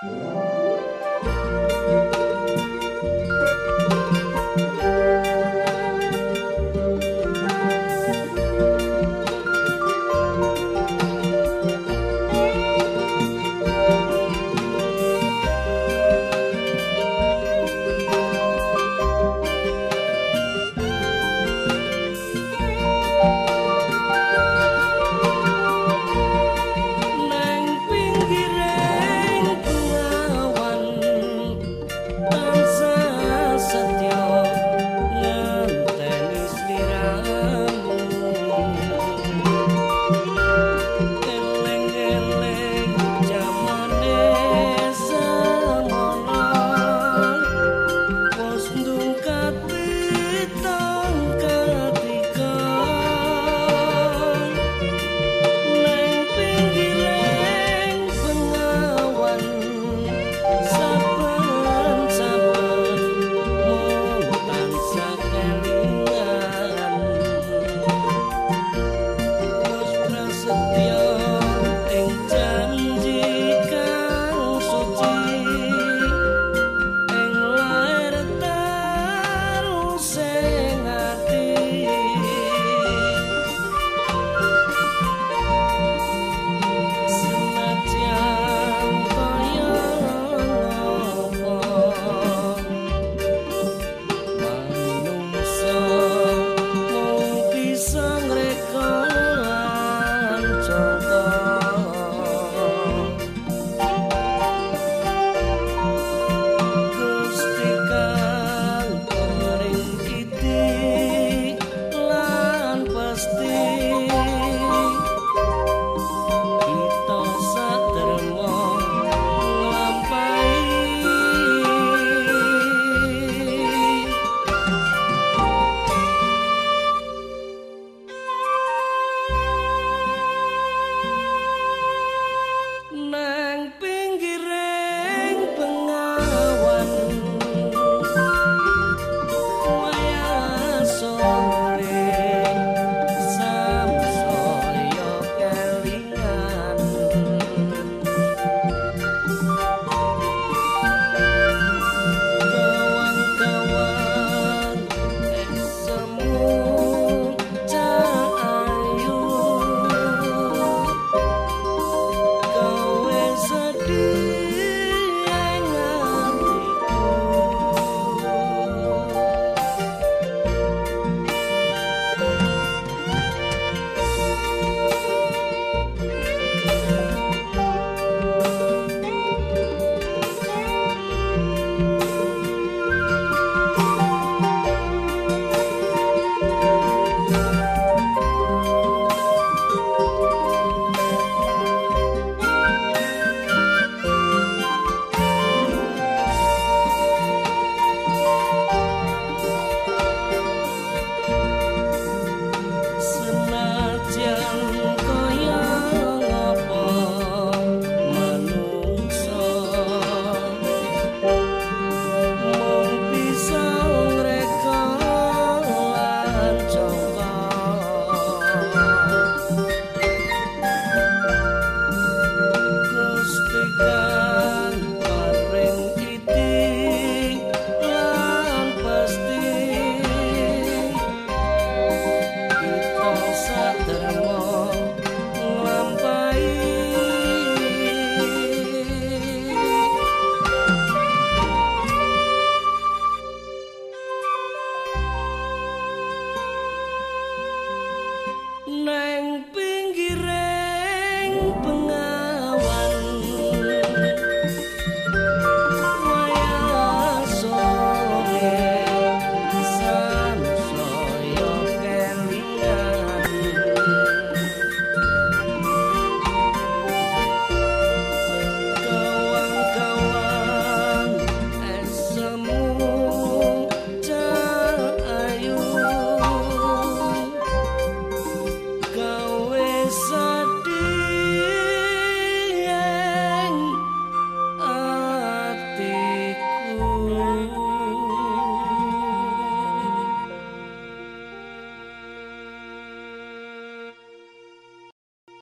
Bye. do.